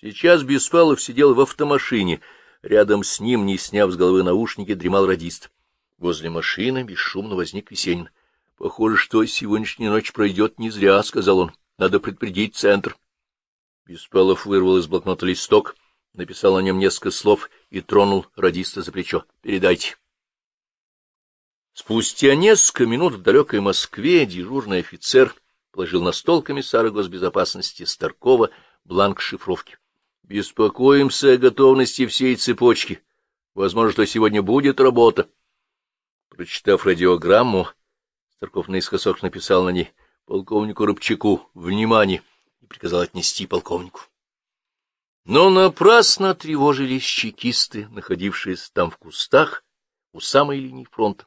Сейчас Беспалов сидел в автомашине. Рядом с ним, не сняв с головы наушники, дремал радист. Возле машины бесшумно возник Весенин. — Похоже, что сегодняшняя ночь пройдет не зря, — сказал он. — Надо предупредить центр. Беспалов вырвал из блокнота листок, написал на нем несколько слов и тронул радиста за плечо. — Передайте. Спустя несколько минут в далекой Москве дежурный офицер положил на стол комиссара госбезопасности Старкова бланк шифровки. Беспокоимся о готовности всей цепочки. Возможно, что сегодня будет работа. Прочитав радиограмму, Старков наискосок написал на ней полковнику Рыбчаку «Внимание!» и приказал отнести полковнику. Но напрасно тревожились чекисты, находившиеся там в кустах у самой линии фронта.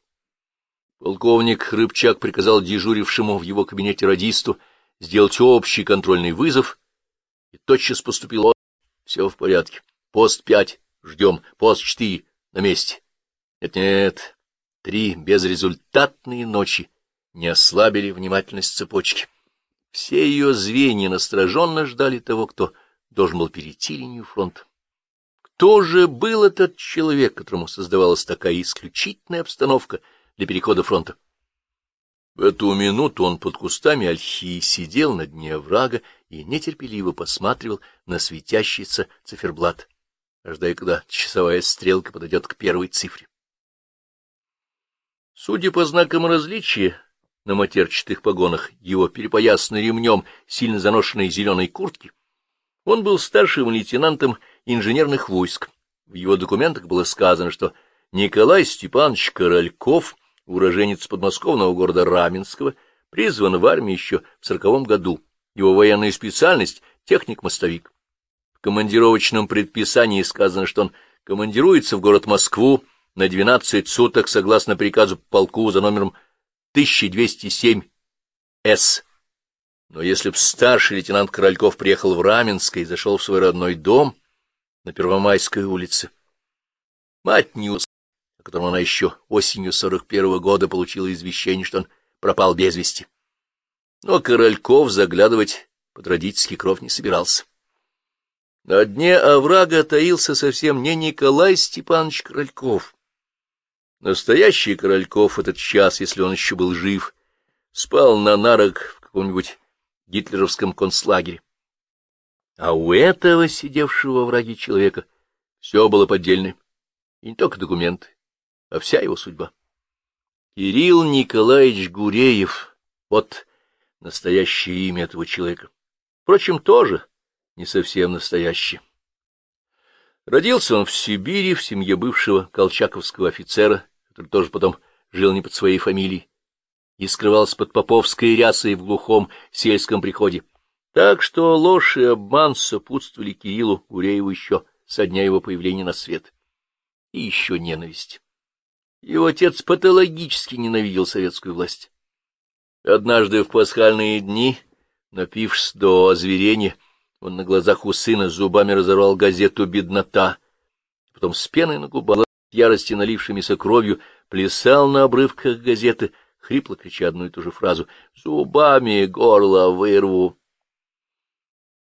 Полковник Рыбчак приказал дежурившему в его кабинете радисту сделать общий контрольный вызов, и тотчас поступил все в порядке. Пост пять. Ждем. Пост четыре. На месте. Нет-нет. Три безрезультатные ночи не ослабили внимательность цепочки. Все ее звенья настороженно ждали того, кто должен был перейти линию фронта. Кто же был этот человек, которому создавалась такая исключительная обстановка для перехода фронта? В эту минуту он под кустами ольхи сидел на дне оврага и нетерпеливо посматривал на светящийся циферблат, ожидая, когда часовая стрелка подойдет к первой цифре. Судя по знакам различия на матерчатых погонах, его перепоясанной ремнем сильно заношенной зеленой куртки, он был старшим лейтенантом инженерных войск. В его документах было сказано, что Николай Степанович Корольков — уроженец подмосковного города Раменского, призван в армию еще в сороковом году. Его военная специальность — техник-мостовик. В командировочном предписании сказано, что он командируется в город Москву на 12 суток согласно приказу полку за номером 1207-С. Но если б старший лейтенант Корольков приехал в Раменское и зашел в свой родной дом на Первомайской улице, мать не о котором она еще осенью сорок первого года получила извещение, что он пропал без вести. Но Корольков заглядывать под родительский кров не собирался. На дне оврага таился совсем не Николай Степанович Корольков. Настоящий Корольков этот час, если он еще был жив, спал на нарах в каком-нибудь гитлеровском концлагере. А у этого сидевшего во враге человека все было поддельное, и не только документы, а вся его судьба. Кирилл Николаевич Гуреев — вот настоящее имя этого человека. Впрочем, тоже не совсем настоящее. Родился он в Сибири, в семье бывшего колчаковского офицера, который тоже потом жил не под своей фамилией, и скрывался под поповской рясой в глухом сельском приходе. Так что ложь и обман сопутствовали Кириллу Гурееву еще со дня его появления на свет. И еще ненависть. Его отец патологически ненавидел советскую власть. Однажды в пасхальные дни, напившись до озверения, он на глазах у сына зубами разорвал газету «Беднота», потом с пеной на губах, ярости налившимися кровью, плясал на обрывках газеты, хрипло крича одну и ту же фразу «Зубами горло вырву».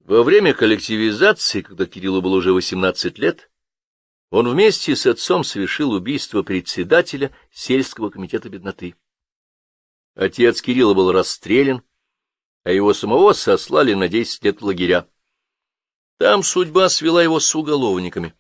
Во время коллективизации, когда Кириллу было уже восемнадцать лет, он вместе с отцом совершил убийство председателя сельского комитета бедноты. Отец Кирилла был расстрелян, а его самого сослали на десять лет лагеря. Там судьба свела его с уголовниками.